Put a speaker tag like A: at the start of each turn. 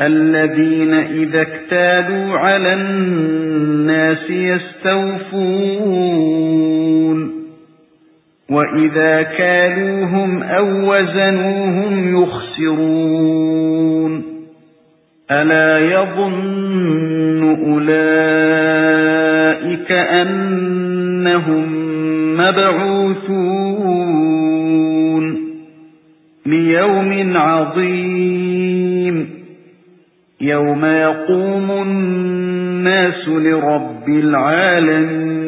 A: الذين إذا اكتالوا على الناس يستوفون وإذا كالوهم أو وزنوهم يخسرون ألا يظن أولئك أنهم مبعوثون ليوم عظيم يَوْمَ يَقُومُ النَّاسُ لِرَبِّ الْعَالَمِينَ